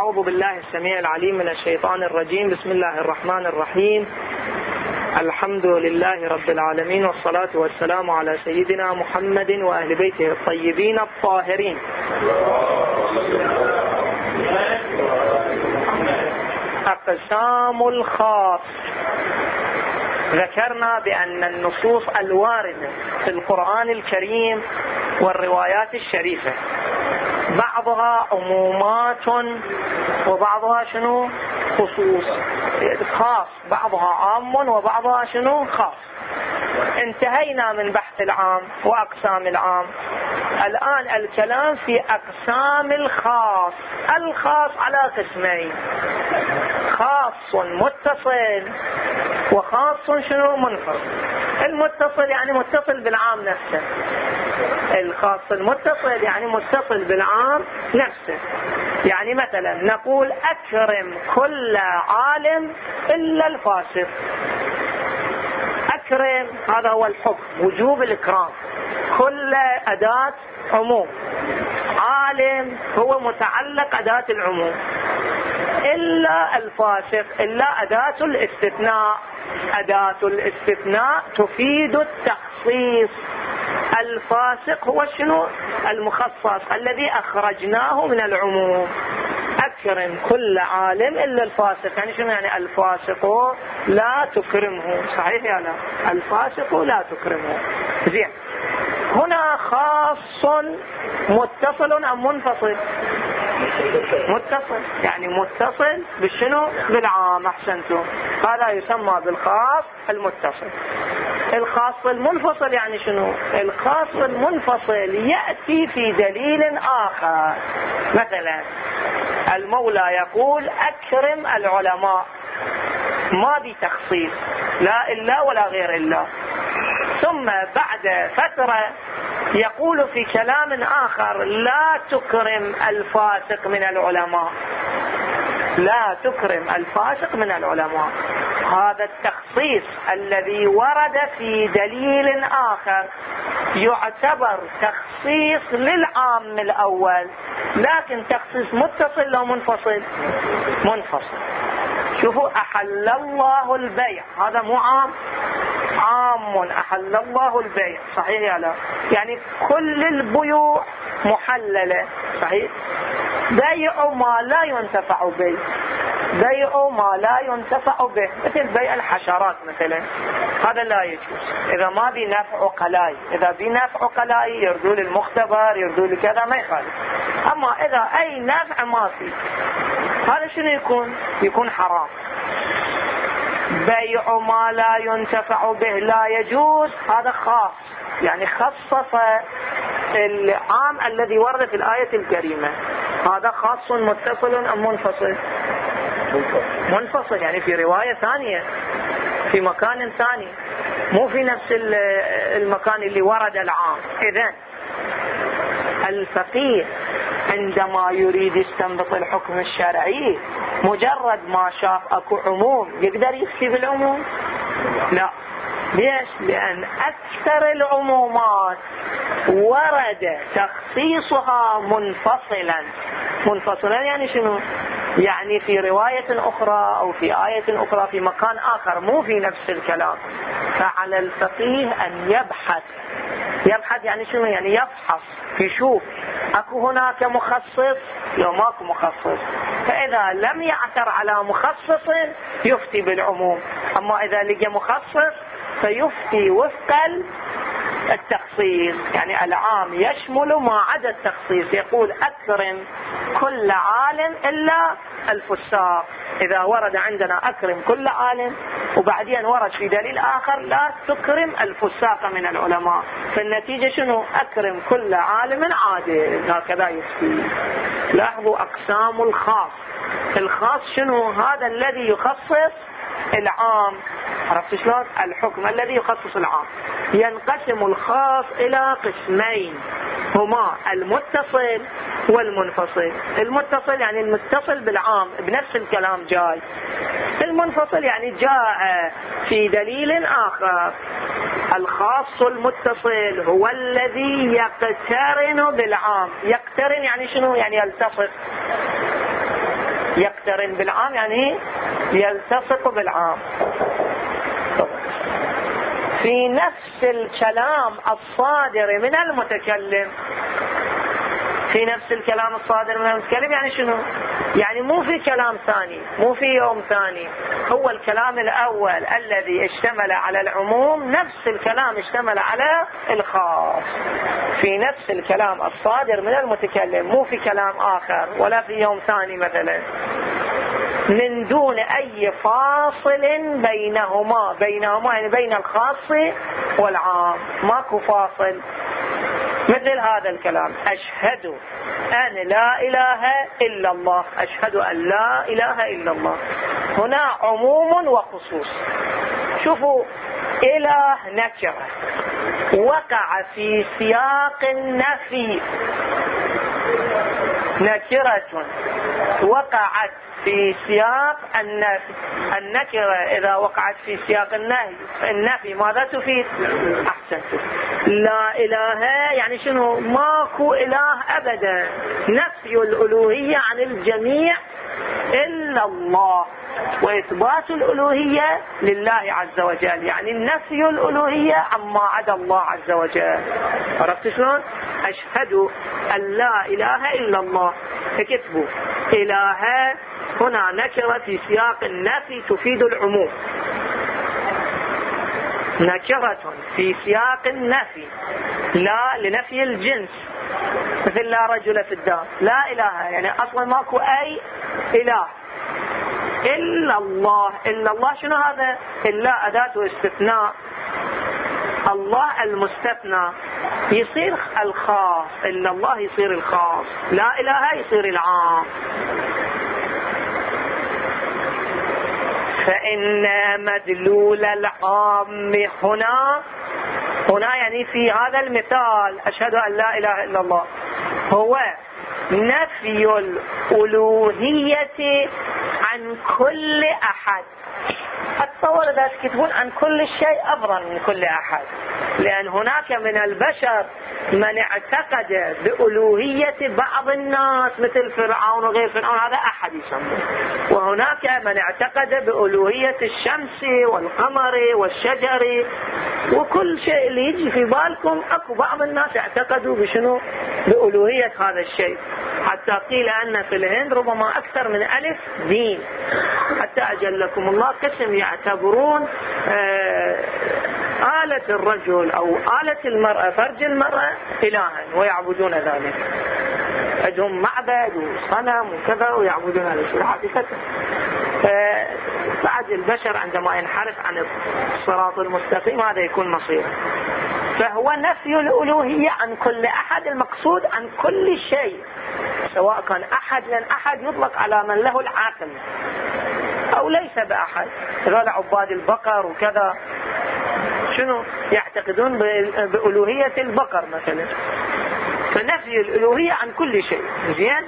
أعوذ بالله السميع العليم من الشيطان الرجيم. بسم الله الرحمن الرحيم. الحمد لله رب العالمين والصلاة والسلام على سيدنا محمد وأهل بيته الطيبين الطاهرين. أقسام الخاص. ذكرنا بأن النصوص الواردة في القرآن الكريم والروايات الشريفة. بعضها عمومات وبعضها شنو؟ خصوص. خاص. بعضها عام وبعضها شنو؟ خاص. انتهينا من بحث العام وأقسام العام. الآن الكلام في أقسام الخاص. الخاص على قسمين. خاص متصل وخاص شنو؟ منفصل. المتصل يعني متصل بالعام نفسه. الخاص المتصل يعني متصل بالعام نفسه. يعني مثلا نقول أكرم كل عالم إلا الفاسق. أكرم هذا هو الحكم وجوب الإكرام. كل أداة عموم. عالم هو متعلق أداة العموم. إلا الفاسق إلا أداة الاستثناء. أداة الاستثناء تفيد التخصيص. الفاسق هو شنو؟ المخصص الذي أخرجناه من العموم. أكرم كل عالم إلا الفاسق. يعني شنو يعني الفاسق؟ لا تكرمه. صحيح يا لا؟ الفاسق لا تكرمه. زين. هنا خاص متصل أم منفصل؟ متصل. يعني متصل بالشنو؟ بالعام. أحسنتم. هذا يسمى بالخاص المتصل. الخاص المنفصل يعني شنو؟ الخاص المنفصل يأتي في دليل آخر. مثلا المولى يقول أكرم العلماء. ما بتخصيص لا إلا ولا غير إلا. ثم بعد فترة يقول في كلام آخر لا تكرم الفاسق من العلماء. لا تكرم الفاسق من العلماء. هذا التخصيص الذي ورد في دليل آخر يعتبر تخصيص للعام الأول لكن تخصيص متصل لو منفصل؟ منفصل. شوفوا أحل الله البيع. هذا مو عام. عام. أحل الله البيع. صحيح يا لا؟ يعني كل البيوع محللة. صحيح؟ بيع ما لا ينتفع به. بيع ما لا ينتفع به مثل بيع الحشرات مثلا. هذا لا يجوز. إذا ما بنفع قلاي إذا بنفع قلاي يردوا للمختبر يردوا لكذا ما يخالف. أما إذا أي نفع ما في هذا شنو يكون؟ يكون حرام. بيع ما لا ينتفع به لا يجوز هذا خاص. يعني خصص العام الذي ورد في الآية الكريمة. هذا خاص متصل أم منفصل؟ منفصل. يعني في رواية ثانية في مكان ثاني. مو في نفس المكان اللي ورد العام. إذا الفقيه عندما يريد يستنبط الحكم الشرعي مجرد ما شاف أكو عموم يقدر يفتي بالعموم لا. ليش؟ لأن أكثر العمومات ورد تخصيصها منفصلا. منفصلا يعني شنو؟ يعني في رواية أخرى أو في آية أخرى في مكان آخر مو في نفس الكلام. فعلى الفقيه أن يبحث. يبحث يعني شنو؟ يعني يفحص يشوف. أكو هناك مخصص؟ لو ماكو مخصص. فإذا لم يعثر على مخصص يفتي بالعموم. أما إذا لقى مخصص فيفتي وفق التخصيص. يعني العام يشمل ما عدا التخصيص. يقول أكرم كل عالم إلا الفساق. إذا ورد عندنا أكرم كل عالم وبعدين ورد في دليل آخر لا تكرم الفساق من العلماء. فالنتيجة شنو؟ أكرم كل عالم عادل. هكذا يفتي لاحظوا أقسام الخاص. الخاص شنو؟ هذا الذي يخصص العام. عرفت شلون؟ الحكم الذي يخصص العام. ينقسم الخاص إلى قسمين. هما المتصل والمنفصل. المتصل يعني المتصل بالعام بنفس الكلام جاي. المنفصل يعني جاء في دليل آخر. الخاص المتصل هو الذي يقترن بالعام. يقترن يعني شنو؟ يعني يلتصق. يقترن بالعام يعني يلتصق بالعام. في نفس الكلام الصادر من المتكلم. في نفس الكلام الصادر من المتكلم يعني شنو؟ يعني مو في كلام ثاني مو في يوم ثاني. هو الكلام الأول الذي اشتمل على العموم نفس الكلام اشتمل على الخاص. في نفس الكلام الصادر من المتكلم مو في كلام آخر ولا في يوم ثاني مثلا. من دون أي فاصل بينهما بينهما يعني بين الخاص والعام. ماكو فاصل. مثل هذا الكلام. أشهد أن لا إله إلا الله. أشهد أن لا إله إلا الله. هنا عموم وخصوص. شوفوا إله نكرة. وقع في سياق النفي. نكرة وقعت في سياق النفي. النكرة إذا وقعت في سياق النهي النفي ماذا تفيد؟ أحسنت لا إله يعني شنو؟ ماكو إله أبدا. نفي الألوهية عن الجميع الله. وإثبات الألوهية لله عز وجل. يعني النفي الألوهية عما عدا الله عز وجل. عرفت شلون؟ أشهد أن لا إله إلا الله. فكتبوا إله هنا نكرة في سياق النفي تفيد العموم. نكرة في سياق النفي. لا لنفي الجنس. مثل لا رجل في الدار. لا إله. يعني أصلا ماكو أي إله. إلا الله. إلا الله شنو هذا؟ إلا أداة استثناء الله المستثنى. يصير الخاص. إلا الله يصير الخاص. لا إله يصير العام. فإن مدلول العام هنا. هنا يعني في هذا المثال. أشهد أن لا إله إلا الله. هو نفي الألوهية عن كل أحد. اتصور إذا تكتبون عن كل شيء افضل من كل أحد. لأن هناك من البشر من اعتقد بألوهية بعض الناس مثل فرعون وغير فرعون هذا أحد يسمى وهناك من اعتقد بألوهية الشمس والقمر والشجر. وكل شيء اللي يجي في بالكم أكو بعض الناس اعتقدوا بشنو؟ بألوهية هذا الشيء. حتى قيل أن في الهند ربما أكثر من ألف دين. حتى أجلكم الله قسم يعتبرون آه آلة الرجل أو آلة المرأة فرج المرأة إلها ويعبدون ذلك. عندهم معبد وصنم وكذا ويعبدون هذا الشيء. حقيقة بعد البشر عندما ينحرف عن الصراط المستقيم هذا يكون مصيره فهو نفي الألوهية عن كل أحد المقصود عن كل شيء سواء كان أحد لأن أحد يطلق على من له العاقل أو ليس بأحد. هذول عباد البقر وكذا. شنو؟ يعتقدون بألوهية البقر مثلا. فنفي الألوهية عن كل شيء. زين؟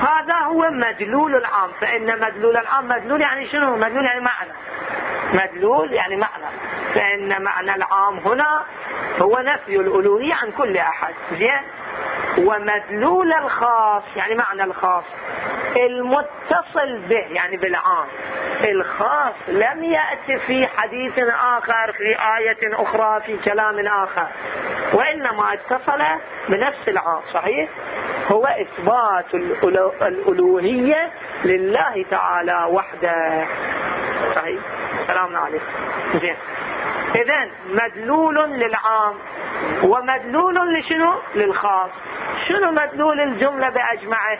هذا هو مدلول العام. فإن مدلول العام مدلول يعني شنو؟ مدلول يعني معنى. مدلول يعني معنى. فإن معنى العام هنا هو نفي الألوهية عن كل أحد زين؟ ومدلول الخاص يعني معنى الخاص؟ المتصل به يعني بالعام. الخاص لم يأتي في حديث آخر في آية أخرى في كلام آخر. وإنما اتصل بنفس العام صحيح؟ هو إثبات الألوهية لله تعالى وحده. صحيح؟ سلام عليكم. زين. إذا مدلول للعام ومدلول لشنو؟ للخاص. شنو مدلول الجملة بأجمعه؟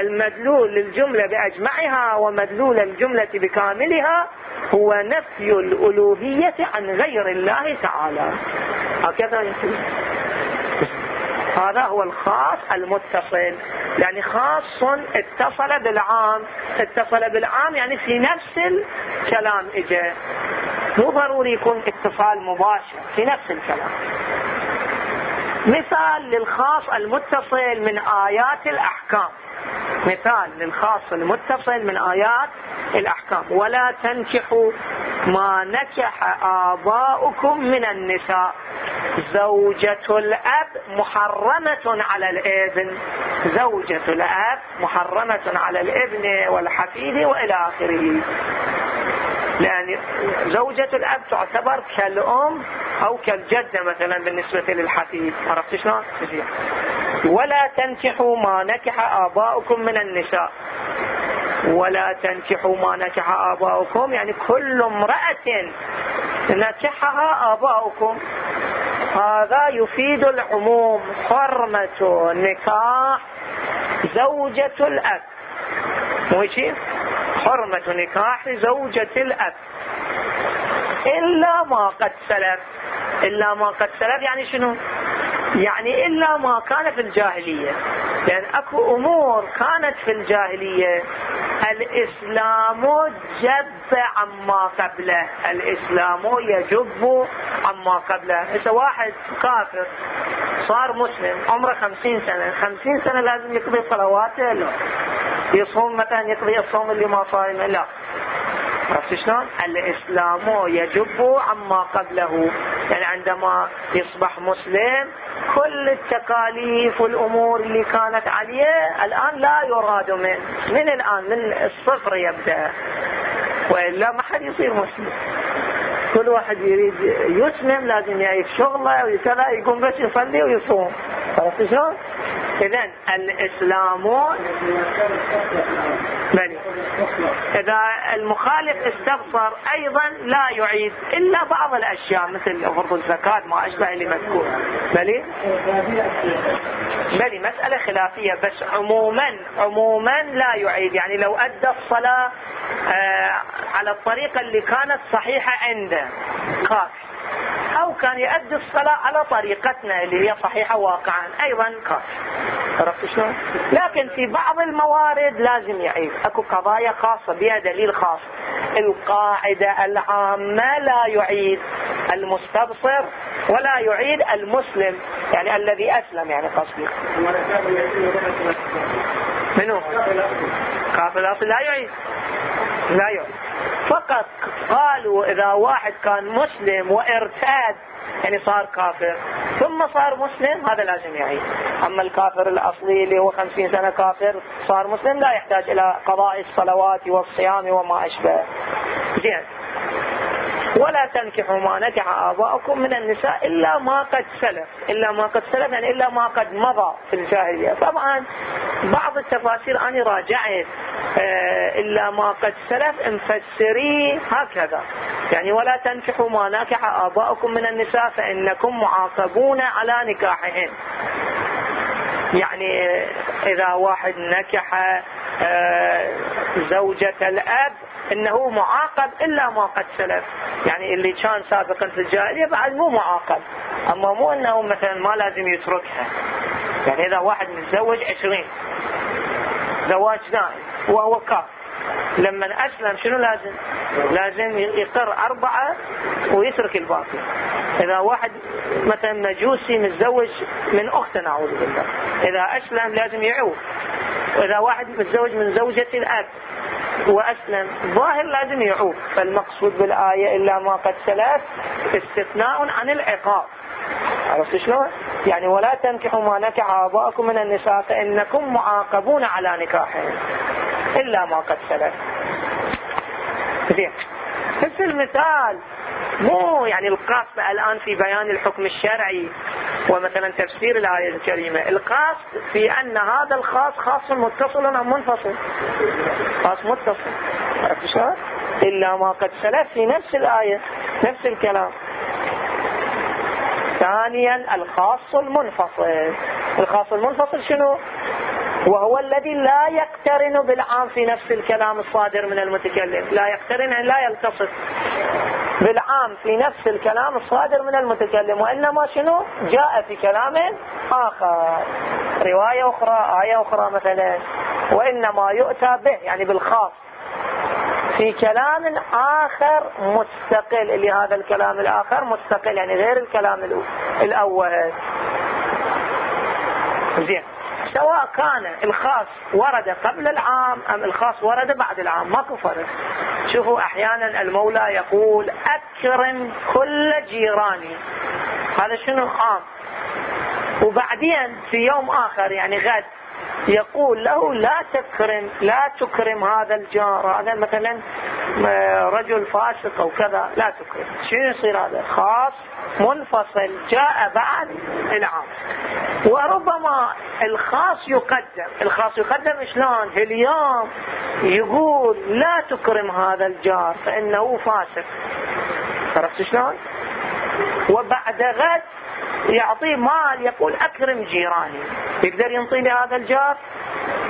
المدلول للجملة بأجمعها ومدلول الجملة بكاملها هو نفي الألوهية عن غير الله تعالى. هكذا هذا هو الخاص المتصل. يعني خاص اتصل بالعام. اتصل بالعام يعني في نفس الكلام اجى مو ضروري يكون اتصال مباشر في نفس الكلام. مثال للخاص المتصل من آيات الأحكام. مثال للخاص المتصل من آيات الأحكام. ولا تنكحوا ما نكح آباؤكم من النساء. زوجة الأب محرمة على الإبن. زوجة الأب محرمة على الإبن والحفيد وإلى آخره. لأن زوجة الأب تعتبر كالأم أو كالجدة مثلا بالنسبة للحفيد. عرفت شلون؟ ولا تنكحوا ما نكح آباؤكم من النساء. ولا تنكحوا ما نكح آباؤكم. يعني كل امرأة نكحها آباؤكم. هذا يفيد العموم. حرمة نكاح زوجة الأب. مو حرمة نكاح زوجة الأب. إلا ما قد سلف. إلا ما قد سلف يعني شنو؟ يعني إلا ما كان في الجاهلية. لأن أكو أمور كانت في الجاهلية. الإسلام جب عما قبله. الإسلام يجب عما قبله. إذا واحد كافر صار مسلم عمره خمسين سنة. خمسين سنة لازم يقضي صلواته لا يصوم مثلا يقضي الصوم اللي ما صايم لا عرفت شلون؟ الاسلام يجب عما قبله يعني عندما يصبح مسلم كل التكاليف والامور اللي كانت عليه الان لا يراد منه من الان من الصفر يبدا والا ما حد يصير مسلم كل واحد يريد يسلم لازم يعيش شغله وكذا يقوم بس يصلي ويصوم عرفت شلون؟ اذا الإسلام بلي إذا المخالف استبصر أيضا لا يعيد إلا بعض الأشياء مثل فرض الزكاة ما أشبه اللي مذكور. بلي بلي مسألة خلافية بس عموما عموما لا يعيد. يعني لو أدى الصلاة آه على الطريقة اللي كانت صحيحة عنده. كافي أو كان يؤدي الصلاة على طريقتنا اللي هي صحيحة واقعا. أيضا كافي عرفت شلون؟ لكن في بعض الموارد لازم يعيد. أكو قضايا خاصة بها دليل خاص. القاعدة العامة لا يعيد المستبصر ولا يعيد المسلم. يعني الذي أسلم يعني قصدي منو؟ كافر لا يعيد. لا يعيد. فقط قالوا إذا واحد كان مسلم وارتاد يعني صار كافر ثم صار مسلم هذا لازم يعيد. أما الكافر الاصلي اللي هو خمسين سنة كافر صار مسلم لا يحتاج إلى قضاء الصلوات والصيام وما أشبه. زين. ولا تنكحوا ما نكح آباؤكم من النساء إلا ما قد سلف إلا ما قد سلف يعني إلا ما قد مضى في الجاهلية. طبعا بعض التفاسير أنا راجعت آه، إلا ما قد سلف مفسري هكذا. يعني ولا تنكحوا ما نكح آباؤكم من النساء فإنكم معاقبون على نكاحهن. يعني إذا واحد نكح آه، زوجة الأب إنه معاقب إلا ما قد سلف. يعني اللي كان سابقا في الجاهلية بعد مو معاقب. أما مو إنه مثلا ما لازم يتركها. يعني إذا واحد متزوج عشرين. زواج دائم وهو كاف لما أسلم شنو لازم؟ لازم يقر أربعة ويترك الباقي. إذا واحد مثلا مجوسي متزوج من اخته نعوذ بالله. إذا أسلم لازم يعوف وإذا واحد متزوج من زوجة الأب. وأسلم. ظاهر لازم يعوق فالمقصود بالآية إلا ما قد سلف استثناء عن العقاب. عرفت شلون؟ يعني ولا تنكحوا ما نكح آباءكم من النساء فإنكم معاقبون على نكاحهم. إلا ما قد سلف. زين. بس المثال. مو يعني القصد الآن في بيان الحكم الشرعي ومثلا تفسير الآية الكريمة. القصد في أن هذا الخاص خاص متصل أم منفصل؟ خاص متصل؟ إلا ما قد سلف في نفس الآية نفس الكلام. ثانيا الخاص المنفصل. الخاص المنفصل شنو؟ وهو الذي لا يقترن بالعام في نفس الكلام الصادر من المتكلم. لا يقترن لا يلتصق. بالعام في نفس الكلام الصادر من المتكلم وإنما شنو؟ جاء في كلام آخر. رواية أخرى آية أخرى مثلا. وإنما يؤتى به يعني بالخاص. في كلام آخر مستقل اللي هذا الكلام الآخر مستقل يعني غير الكلام الأول. زين. سواء كان الخاص ورد قبل العام أم الخاص ورد بعد العام ماكو فرق شوفوا أحيانا المولى يقول أكرم كل جيراني. هذا شنو؟ عام. وبعدين في يوم آخر يعني غد يقول له لا تكرم لا تكرم هذا الجار هذا مثلا رجل فاسق أو كذا لا تكرم. شنو يصير هذا؟ خاص منفصل جاء بعد العام. وربما الخاص يقدم. الخاص يقدم شلون؟ اليوم يقول لا تكرم هذا الجار فإنه فاسق. عرفت شلون؟ وبعد غد يعطيه مال يقول أكرم جيراني. يقدر ينطي لهذا الجار؟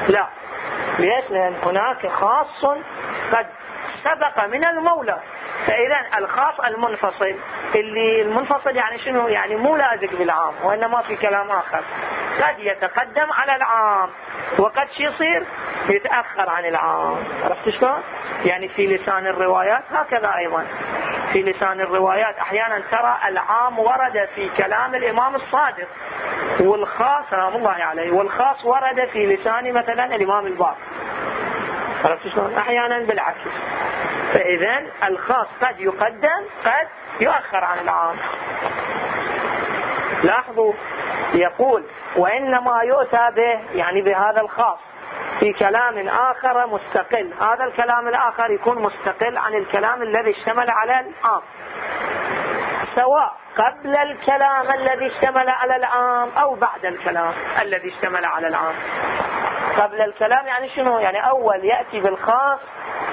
لا. ليش؟ لأن هناك خاص قد سبق من المولى. فإذا الخاص المنفصل اللي المنفصل يعني شنو؟ يعني مو لازق بالعام وإنما في كلام آخر. قد يتقدم على العام وقد شي يصير؟ يتأخر عن العام. عرفت شلون؟ يعني في لسان الروايات هكذا أيضا. في لسان الروايات. أحيانا ترى العام ورد في كلام الإمام الصادق. والخاص سلام الله عليه والخاص ورد في لسان مثلا الإمام الباقر. عرفت شلون؟ أحيانا بالعكس. فاذا الخاص قد يقدم قد يؤخر عن العام. لاحظوا يقول وإنما يؤتى به يعني بهذا الخاص. في كلام آخر مستقل. هذا الكلام الآخر يكون مستقل عن الكلام الذي اشتمل على العام. سواء قبل الكلام الذي اشتمل على العام أو بعد الكلام الذي اشتمل على العام. قبل الكلام يعني شنو؟ يعني أول يأتي بالخاص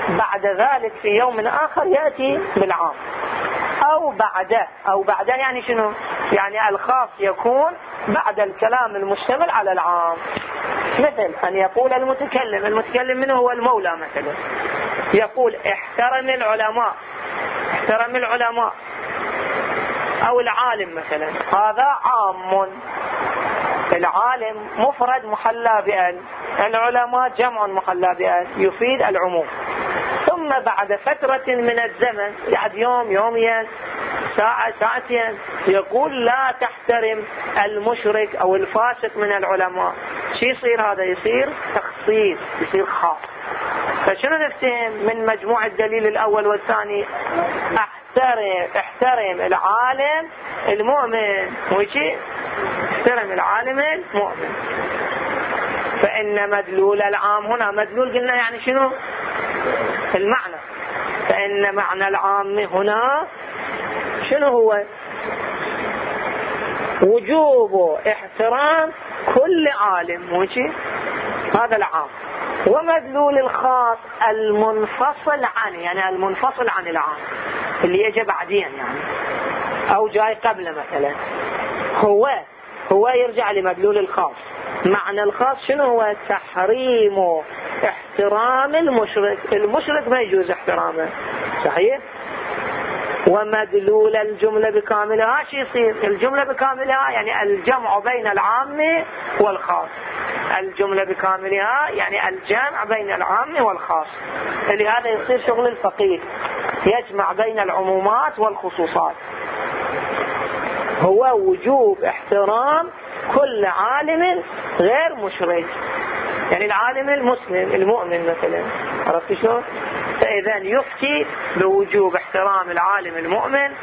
بعد ذلك في يوم آخر يأتي بالعام. أو بعده أو بعده يعني شنو؟ يعني الخاص يكون بعد الكلام المشتمل على العام. مثل أن يقول المتكلم؟ المتكلم منه هو المولى مثلا. يقول احترم العلماء احترم العلماء. أو العالم مثلا. هذا عام. العالم مفرد محلى بأن. العلماء جمع محلى بأن. يفيد العموم. ثم بعد فترة من الزمن بعد يوم يومين ساعة ساعتين يقول لا تحترم المشرك أو الفاسق من العلماء. شو يصير هذا؟ يصير تخصيص يصير خاص. فشنو نفتهم من مجموع الدليل الأول والثاني؟ احترم احترم العالم المؤمن. وشي احترم العالم المؤمن. فإن مدلول العام هنا مدلول قلنا يعني شنو؟ المعنى. فإن معنى العام هنا شنو هو؟ وجوب احترام كل عالم وشي هذا العام. ومدلول الخاص المنفصل عنه يعني المنفصل عن العام اللي يجي بعدين يعني أو جاي قبله مثلا. هو هو يرجع لمدلول الخاص. معنى الخاص شنو هو؟ تحريم احترام المشرك المشرك ما يجوز احترامه صحيح؟ ومدلول الجملة بكاملها شو يصير؟ الجملة بكاملها يعني الجمع بين العام والخاص. الجملة بكاملها يعني الجمع بين العام والخاص. لهذا يصير شغل الفقيه يجمع بين العمومات والخصوصات. هو وجوب احترام كل عالم غير مشرك. يعني العالم المسلم المؤمن مثلا عرفت شلون؟ فإذا يفتي بوجوب احترام العالم المؤمن.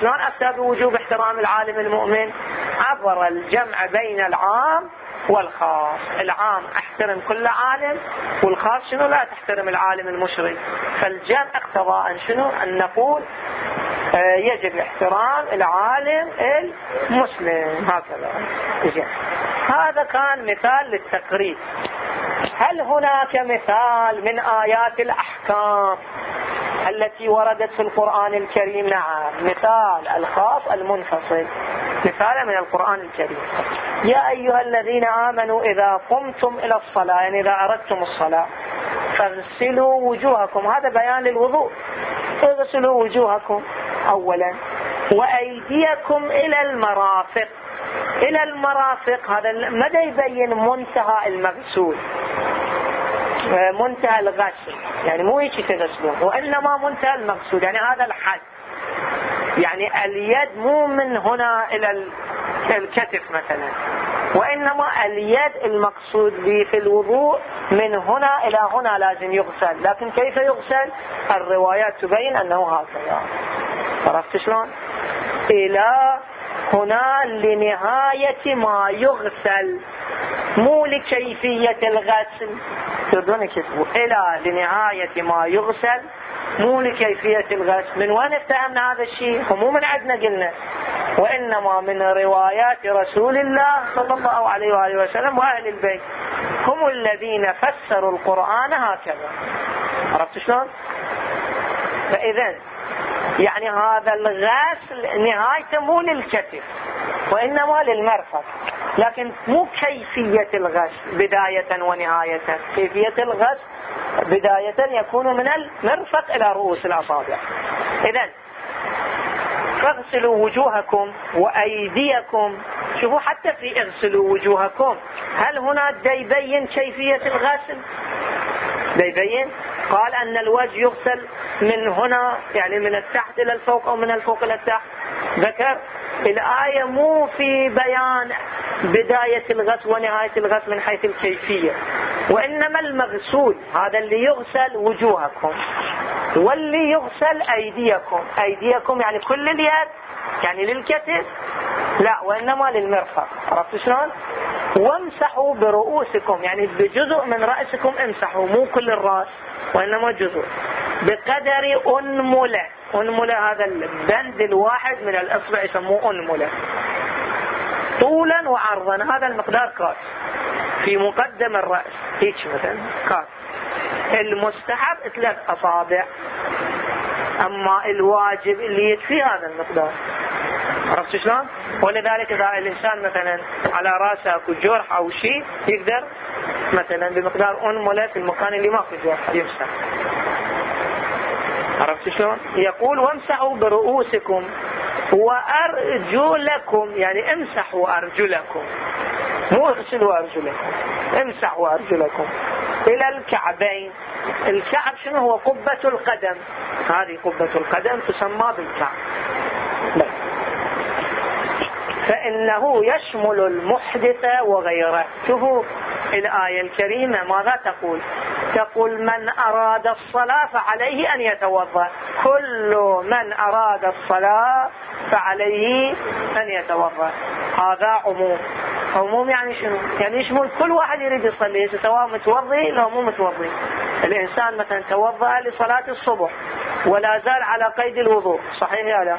شلون أفتى بوجوب احترام العالم المؤمن؟ عبر الجمع بين العام والخاص. العام أحترم كل عالم والخاص شنو؟ لا تحترم العالم المشرك. فالجمع اقتضى ان شنو؟ أن نقول آه، يجب احترام العالم المسلم. هكذا. هذا كان مثال للتقريب. هل هناك مثال من آيات الأحكام التي وردت في القرآن الكريم؟ نعم مثال الخاص المنفصل. مثال من القرآن الكريم. يا أيها الذين آمنوا إذا قمتم إلى الصلاة يعني إذا أردتم الصلاة فاغسلوا وجوهكم. هذا بيان للوضوء. اغسلوا وجوهكم أولا وأيديكم إلى المرافق. إلى المرافق هذا مدى يبين؟ منتهى المغسول. منتهى الغسل يعني مو هيك تغسلون وإنما منتهى المغسول يعني هذا الحد. يعني اليد مو من هنا إلى الكتف مثلا. وإنما اليد المقصود به في الوضوء من هنا إلى هنا لازم يغسل. لكن كيف يغسل؟ الروايات تبين أنه هكذا. عرفت شلون؟ إلى هنا لنهاية ما يغسل مو لكيفية الغسل. تردون كتبوا إلى لنهاية ما يغسل مو لكيفية الغسل. من وين افتهمنا هذا الشيء؟ مو من عندنا قلنا. وإنما من روايات رسول الله صلى الله عليه وآله وسلم وأهل البيت. هم الذين فسروا القرآن هكذا. عرفت شلون؟ فإذا يعني هذا الغسل نهايته مو للكتف وإنما للمرفق. لكن مو كيفية الغسل بداية ونهاية. كيفية الغسل بداية يكون من المرفق إلى رؤوس الأصابع. إذا فاغسلوا وجوهكم وأيديكم. شوفوا حتى في اغسلوا وجوهكم هل هنا يبين كيفية الغسل؟ يبين قال أن الوجه يغسل من هنا يعني من التحت إلى الفوق أو من الفوق إلى التحت. ذكر الآية مو في بيان بداية الغسل ونهاية الغسل من حيث الكيفية. وإنما المغسول هذا اللي يغسل وجوهكم. واللي يغسل أيديكم. أيديكم يعني كل اليد يعني للكتف لا وإنما للمرفق. عرفت شلون؟ وامسحوا برؤوسكم يعني بجزء من رأسكم امسحوا مو كل الرأس. وإنما جزء. بقدر أنملة. أنملة هذا البند الواحد من الأصبع يسموه أنملة. طولا وعرضا. هذا المقدار كاس. في مقدم الرأس. هيك مثلا. كاس. المستحب ثلاث أصابع. أما الواجب اللي يكفي هذا المقدار. عرفت شلون؟ ولذلك إذا الإنسان مثلا على رأسه أكو جرح أو شيء يقدر مثلا بمقدار أنملة في المكان اللي ما في يمسح عرفت شلون؟ يقول وامسحوا برؤوسكم وأرجلكم يعني امسحوا أرجلكم مو اغسلوا أرجلكم امسحوا أرجلكم إلى الكعبين. الكعب شنو هو؟ قبة القدم. هذه قبة القدم تسمى بالكعب. فإنه يشمل المحدث شوفوا الآية الكريمة ماذا تقول؟ تقول من أراد الصلاة فعليه أن يتوضأ. كل من أراد الصلاة فعليه أن يتوضأ. هذا عموم. عموم يعني شنو؟ يعني يشمل كل واحد يريد يصلي سواء متوضي لو مو متوضي الإنسان مثلا توضأ لصلاة الصبح ولا زال على قيد الوضوء صحيح يا لا؟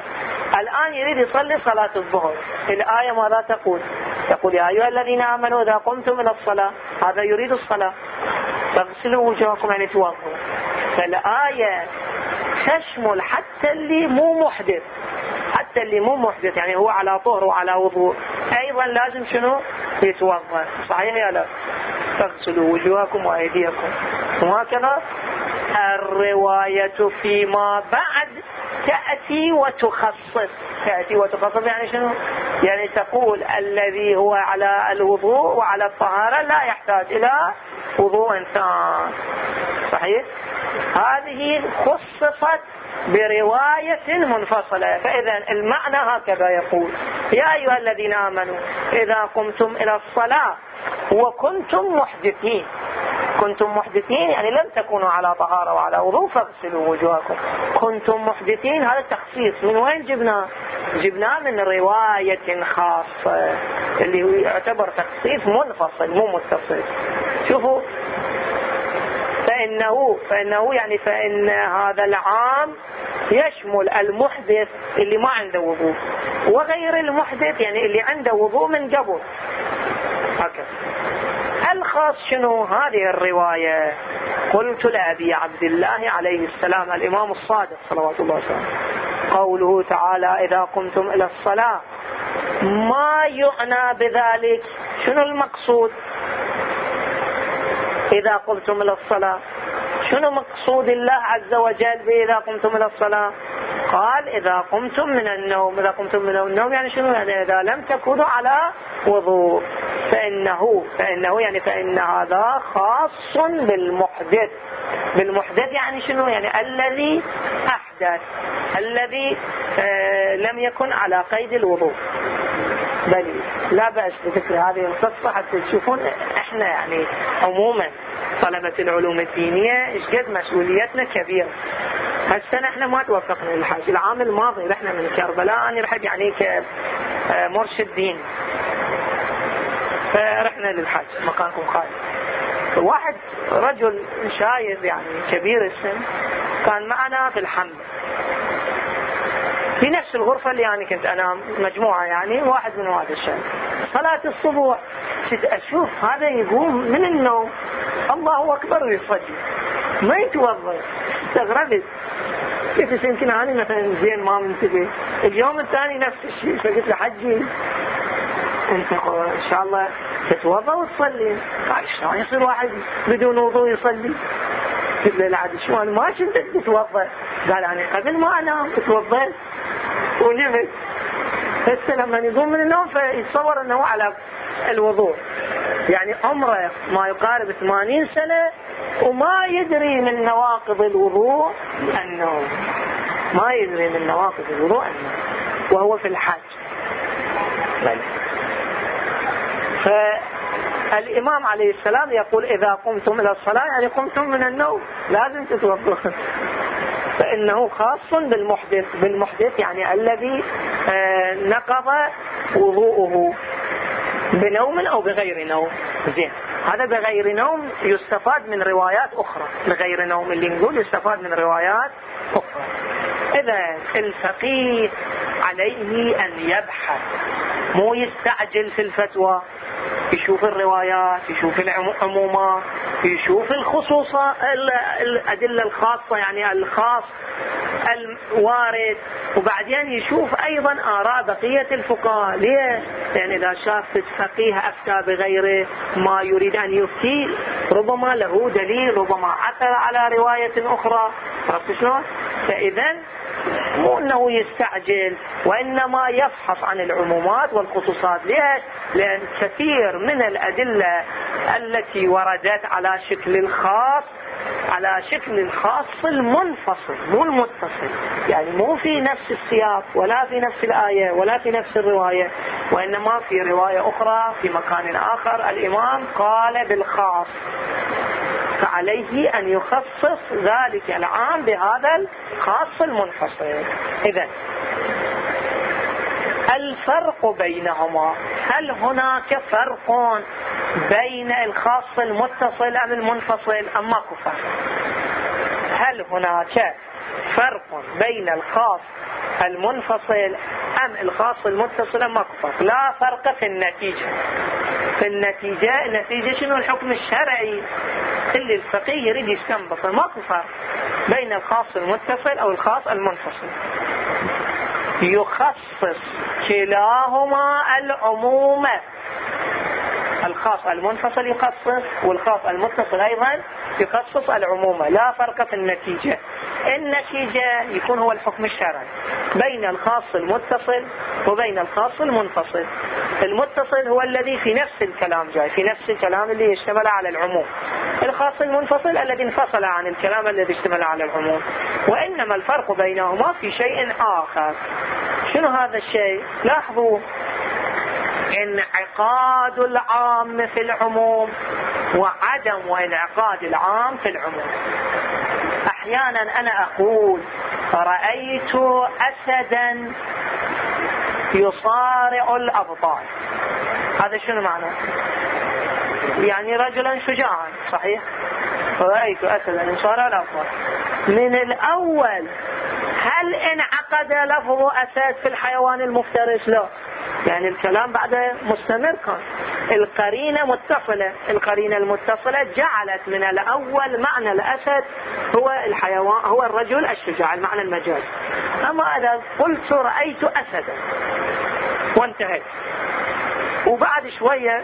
الآن يريد يصلي صلاة الظهر. الآية ماذا تقول؟ تقول يا أيها الذين آمنوا إذا قمتم إلى الصلاة هذا يريد الصلاة. فاغسلوا وجوهكم يعني توضوا فالآية تشمل حتى اللي مو محدث. حتى اللي مو محدث يعني هو على طهر وعلى وضوء. أيضا لازم شنو؟ يتوضأ. صحيح يا لا؟ فاغسلوا وجوهكم وأيديكم. وهكذا الرواية فيما بعد. تأتي وتخصص. تأتي وتخصص يعني شنو؟ يعني تقول الذي هو على الوضوء وعلى الطهارة لا يحتاج إلى وضوء ثان صحيح؟ هذه خصصت برواية منفصلة. فإذا المعنى هكذا يقول. يا أيها الذين آمنوا إذا قمتم إلى الصلاة وكنتم محدثين كنتم محدثين يعني لم تكونوا على طهارة وعلى وضوء فاغسلوا وجوهكم. كنتم محدثين هذا التخصيص من وين جبناه جبناه من رواية خاصة اللي هو يعتبر تخصيص منفصل مو متصل. شوفوا فإنه فإنه يعني فإن هذا العام يشمل المحدث اللي ما عنده وضوء وغير المحدث يعني اللي عنده وضوء من قبل. هكذا. الخاص شنو؟ هذه الرواية. قلت لأبي عبد الله عليه السلام الإمام الصادق صلوات الله وسلامه قوله تعالى إذا قمتم إلى الصلاة ما يعنى بذلك. شنو المقصود؟ إذا قمتم إلى الصلاة. شنو مقصود الله عز وجل بإذا قمتم إلى الصلاة؟ قال إذا قمتم من النوم إذا قمتم من النوم يعني شنو يعني؟ إذا لم تكونوا على وضوء فإنه فإنه يعني فإن هذا خاص بالمحدث. بالمحدث يعني شنو؟ يعني الذي أحدث الذي آه لم يكن على قيد الوضوء. بل لا بأس بذكر هذه القصة حتى تشوفون إحنا يعني عموما طلبة العلوم الدينية إيش قد مسؤوليتنا كبيرة. هالسنة إحنا ما توفقنا للحج العام الماضي رحنا من كربلاء أنا رحت يعني آه، مرشد دين فرحنا للحج مكانكم خالد. واحد رجل شايب يعني كبير السن كان معنا في الحمل. في نفس الغرفة اللي يعني كنت أنام مجموعة يعني واحد من هذا الشيء صلاة الصبح. كنت أشوف هذا يقوم من النوم. الله أكبر ويصلي ما يتوضأ. استغربت. كيف يمكن أنا مثلا زين ما منتبه اليوم الثاني نفس الشيء فقلت له حجي. انت إن شاء الله تتوضأ وتصلي. قال شلون يصير واحد بدون وضوء يصلي؟ قلت له العاد شلون؟ ما كنت تتوضأ. قال أنا قبل ما أنام اتوضيت ونمت. هسه لما يقوم من النوم فيتصور أنه على الوضوء. يعني عمره ما يقارب 80 سنة وما يدري من نواقض الوضوء النوم. ما يدري من نواقض الوضوء النوم. وهو في الحج فالإمام عليه السلام يقول إذا قمتم إلى الصلاة يعني قمتم من النوم. لازم تتوضأ. فإنه خاص بالمحدث. بالمحدث يعني الذي آه، نقض وضوءه بنوم أو بغير نوم. زين. هذا بغير نوم يستفاد من روايات أخرى. بغير نوم اللي نقول يستفاد من روايات أخرى. إذا الفقيه عليه أن يبحث مو يستعجل في الفتوى. يشوف الروايات يشوف العمومات يشوف الخصوصة الأدلة الخاصة يعني الخاص الوارد. وبعدين يشوف أيضا آراء بقية الفقهاء. ليه؟ لأن إذا شاف فقيه أفتى بغيره ما يريد أن يفتي ربما له دليل ربما عثر على رواية أخرى. عرفت شلون؟ فإذا مو إنه يستعجل وإنما يفحص عن العمومات والخصوصات. ليش؟ لأن كثير من الأدلة التي وردت على شكل الخاص على شكل الخاص المنفصل مو المتصل. يعني مو في نفس السياق ولا في نفس الآية ولا في نفس الرواية وإنما في رواية أخرى في مكان آخر الإمام قال بالخاص. فعليه أن يخصص ذلك العام بهذا الخاص المنفصل. إذا الفرق بينهما؟ هل هناك فرق بين الخاص المتصل أم المنفصل؟ أم ماكو فرق؟ هل هناك فرق بين الخاص المنفصل أم الخاص المتصل؟ أم ماكو فرق؟ لا فرق في النتيجة. في النتيجة النتيجة شنو؟ الحكم الشرعي. اللي الفقيه يريد يستنبط ماكو فرق بين الخاص المتصل أو الخاص المنفصل. يخصص كلاهما العموم الخاص المنفصل يخصص والخاص المتصل أيضا يخصص العموم. لا فرق في النتيجة. النتيجة يكون هو الحكم الشرعي بين الخاص المتصل وبين الخاص المنفصل. المتصل هو الذي في نفس الكلام جاي في نفس الكلام اللي يشتمل على العموم. الخاص المنفصل الذي انفصل عن الكلام الذي اشتمل على العموم. وإنما الفرق بينهما في شيء آخر. شنو هذا الشيء؟ لاحظوا انعقاد العام في العموم وعدم انعقاد العام في العموم. أحيانا أنا أقول رأيت اسدا يصارع الأبطال. هذا شنو معنى؟ يعني رجلا شجاعا صحيح؟ رأيت اسدا يصارع الأبطال. من الأول هل انعقد لفظ اسد في الحيوان المفترس؟ لا. يعني الكلام بعد مستمر كان. القرينة متصلة. القرينة المتصلة جعلت من الأول معنى الأسد هو الحيوان هو الرجل الشجاع المعنى المجاز. أما إذا قلت رأيت أسدا وانتهيت. وبعد شوية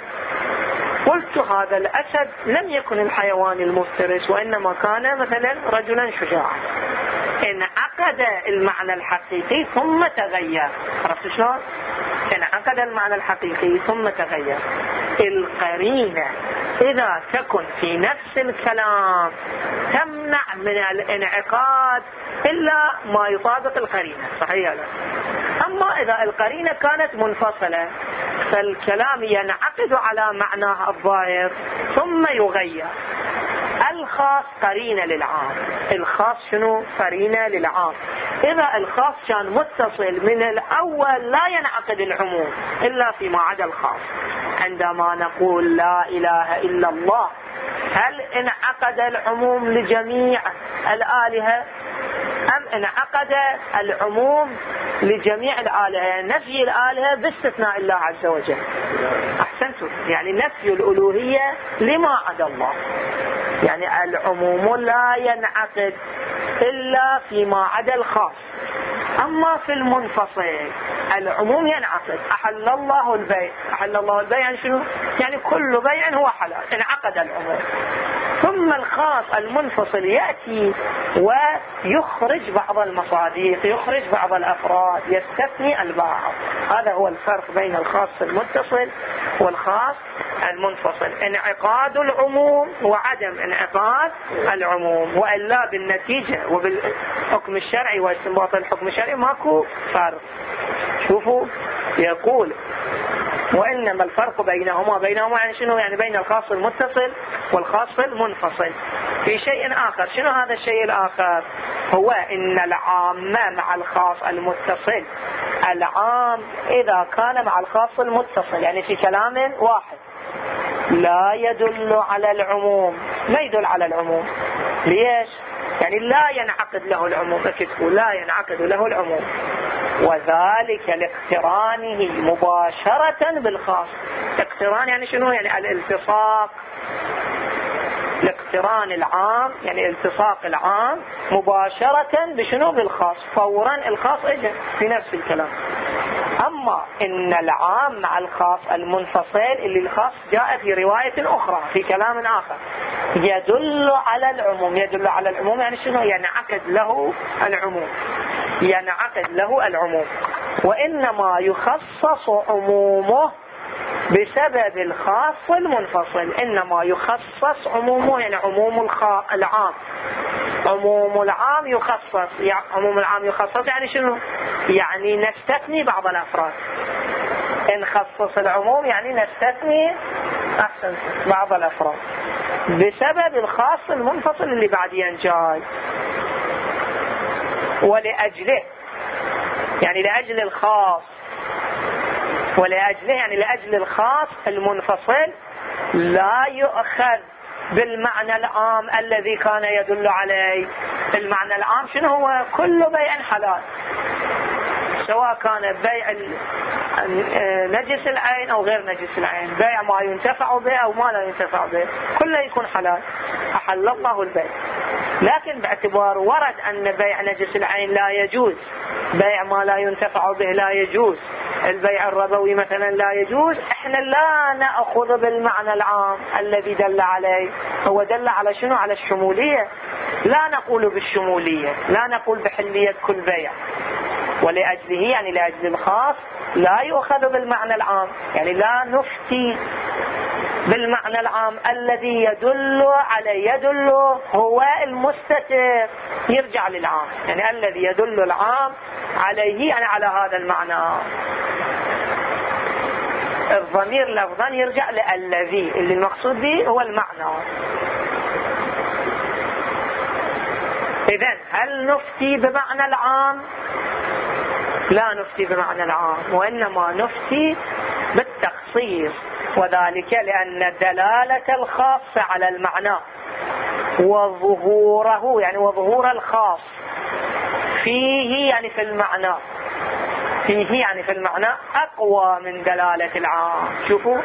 قلت هذا الأسد لم يكن الحيوان المفترس وإنما كان مثلا رجلا شجاعا. انعقد المعنى الحقيقي ثم تغير. عرفت شلون؟ انعقد المعنى الحقيقي ثم تغير. القرينة إذا تكن في نفس الكلام تمنع من الانعقاد إلا ما يطابق القرينة. صحيح لا؟ أما إذا القرينة كانت منفصلة فالكلام ينعقد على معناه الظاهر ثم يغير. الخاص قرينة للعام الخاص شنو؟ قرينة للعام إذا الخاص كان متصل من الأول لا ينعقد العموم إلا فيما عدا الخاص. عندما نقول لا إله إلا الله هل انعقد العموم لجميع الآلهة؟ أم انعقد العموم لجميع الآلهة نفي الآلهة باستثناء الله عز وجل؟ أحسنتم. يعني نفي الألوهية لما عدا الله. يعني العموم لا ينعقد إلا فيما عدا الخاص. أما في المنفصل العموم ينعقد. أحل الله البيع. أحل الله البيع يعني شنو؟ يعني كل بيع هو حلال. انعقد العموم. ثم الخاص المنفصل يأتي ويخرج بعض المصادق يخرج بعض الأفراد يستثني البعض. هذا هو الفرق بين الخاص المتصل والخاص المنفصل. انعقاد العموم وعدم انعقاد العموم. وإلا بالنتيجة وبالحكم الشرعي واستنباط الحكم الشرعي ماكو فرق. شوفوا يقول وإنما الفرق بينهما بينهما يعني شنو؟ يعني بين الخاص المتصل والخاص المنفصل. في شيء آخر شنو هذا الشيء الآخر؟ هو إن العام مع الخاص المتصل. العام إذا كان مع الخاص المتصل يعني في كلام واحد. لا يدل على العموم. ما يدل على العموم؟ ليش؟ يعني لا ينعقد له العموم. اكتبوا لا ينعقد له العموم. وذلك لاقترانه مباشرة بالخاص. اقتران يعني شنو؟ يعني الالتصاق. الاقتران العام يعني التصاق العام مباشرة بشنو؟ بالخاص. فورا الخاص اجى في نفس الكلام. أما إن العام مع الخاص المنفصل اللي الخاص جاء في رواية أخرى في كلام آخر يدل على العموم. يدل على العموم يعني شنو؟ ينعقد له العموم. ينعقد له العموم. وإنما يخصص عمومه بسبب الخاص المنفصل إنما يخصص عمومه يعني عموم العام. عموم العام يخصص يعني عموم العام يخصص يعني شنو؟ يعني نستثني بعض الأفراد. إن خصص العموم يعني نستثني أحسن بعض الأفراد. بسبب الخاص المنفصل اللي بعدين جاي ولأجله. يعني لأجل الخاص. ولأجله يعني لأجل الخاص المنفصل لا يؤخذ بالمعنى العام الذي كان يدل عليه. المعنى العام شنو هو؟ كل بيع حلال. سواء كان بيع نجس العين أو غير نجس العين. بيع ما ينتفع به أو ما لا ينتفع به. كله يكون حلال. أحل الله البيع. لكن باعتبار ورد أن بيع نجس العين لا يجوز بيع ما لا ينتفع به لا يجوز. البيع الربوي مثلا لا يجوز. إحنا لا نأخذ بالمعنى العام الذي دل عليه. هو دل على شنو؟ على الشمولية. لا نقول بالشمولية لا نقول بحلية كل بيع. ولأجله يعني لأجل الخاص لا يؤخذ بالمعنى العام. يعني لا نفتي بالمعنى العام الذي يدل على يدل هو المستتر. يرجع للعام. يعني الذي يدل العام عليه يعني على هذا المعنى. الضمير لفظا يرجع للذي. اللي المقصود به هو المعنى. اذا هل نفتي بمعنى العام؟ لا نفتي بمعنى العام وإنما نفتي بالتخصيص. وذلك لأن دلالة الخاص على المعنى وظهوره يعني وظهور الخاص فيه يعني في المعنى فيه يعني في المعنى أقوى من دلالة العام. شوفوا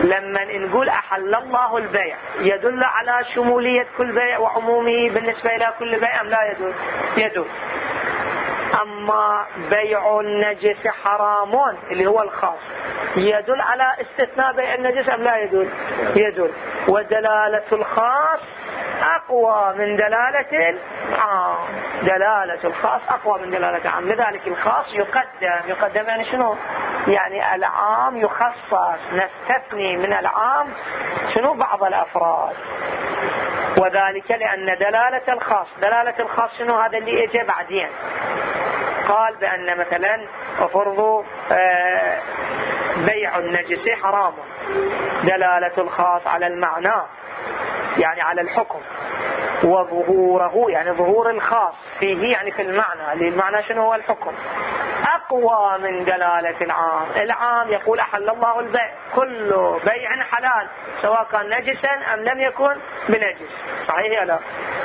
لما نقول أحل الله البيع يدل على شمولية كل بيع وعمومه بالنسبة إلى كل بيع أم لا يدل؟ يدل. أما بيع النجس حرام اللي هو الخاص. يدل على استثناء بيع النجس أم لا يدل؟ يدل. ودلالة الخاص أقوى من دلالة العام دلالة الخاص أقوى من دلالة العام لذلك الخاص يقدم. يقدم يعني شنو؟ يعني العام يخصص نستثني من العام شنو؟ بعض الأفراد. وذلك لأن دلالة الخاص دلالة الخاص شنو؟ هذا اللي اجى بعدين. قال بأن مثلا فرض آه، بيع النجس حرام. دلالة الخاص على المعنى يعني على الحكم. وظهوره يعني ظهور الخاص فيه يعني في المعنى. المعنى شنو هو الحكم؟ أقوى من دلالة العام. العام يقول أحل الله البيع. كل بيع حلال سواء كان نجسا أم لم يكن بنجس. صحيح لا؟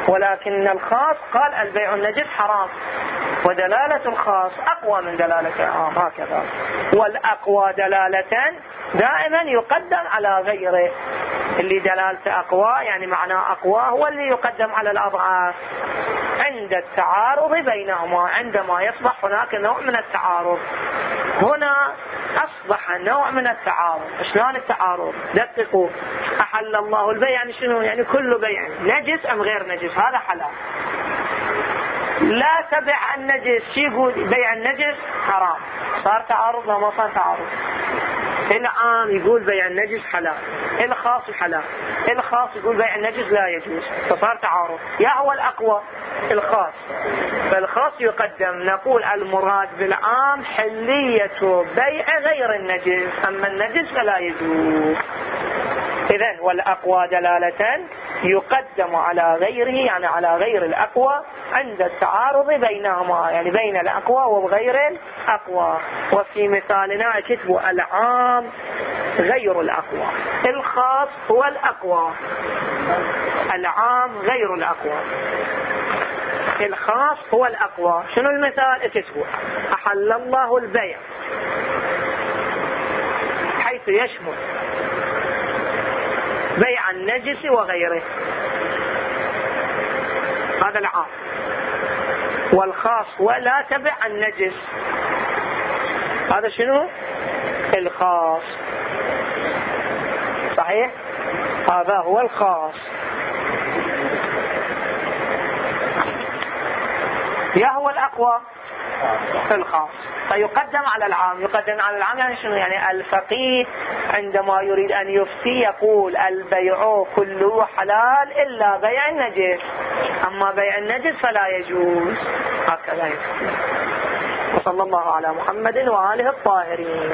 ولكن الخاص قال البيع النجس حرام. ودلالة الخاص أقوى من دلالة العام. هكذا. والأقوى دلالة دائما يقدم على غيره اللي دلالته أقوى يعني معناه أقوى هو اللي يقدم على الأضعاف. عند التعارض بينهما عندما يصبح هناك نوع من التعارض. هنا أصبح نوع من التعارض. شلون التعارض؟ دققوا. أحل الله البيع يعني شنو؟ يعني كل بيع. نجس أم غير نجس؟ هذا حلال. لا تبع النجس. شي يقول بيع النجس حرام. صار تعارض لو ما صار تعارض. العام يقول بيع النجس حلال الخاص حلال الخاص يقول بيع النجس لا يجوز فصار تعارض. يا هو الأقوى؟ الخاص. فالخاص يقدم نقول المراد بالعام حلية بيع غير النجس أما النجس فلا يجوز. إذا والأقوى دلالة يقدم على غيره يعني على غير الأقوى عند التعارض بينهما يعني بين الأقوى وغير الأقوى. وفي مثالنا كتب العام غير الأقوى. الخاص هو الأقوى. العام غير الأقوى. الخاص هو الأقوى. شنو المثال اكتبوا أحل الله البيع. حيث يشمل. النجس وغيره. هذا العام. والخاص ولا تبع النجس. هذا شنو؟ الخاص. صحيح؟ هذا هو الخاص. يا هو الأقوى. الخاص فيقدم على العام يقدم على العام يعني شنو؟ يعني الفقيه عندما يريد أن يفتي يقول البيع كله حلال إلا بيع النجس. أما بيع النجس فلا يجوز. هكذا وصلى الله على محمد وآله الطاهرين.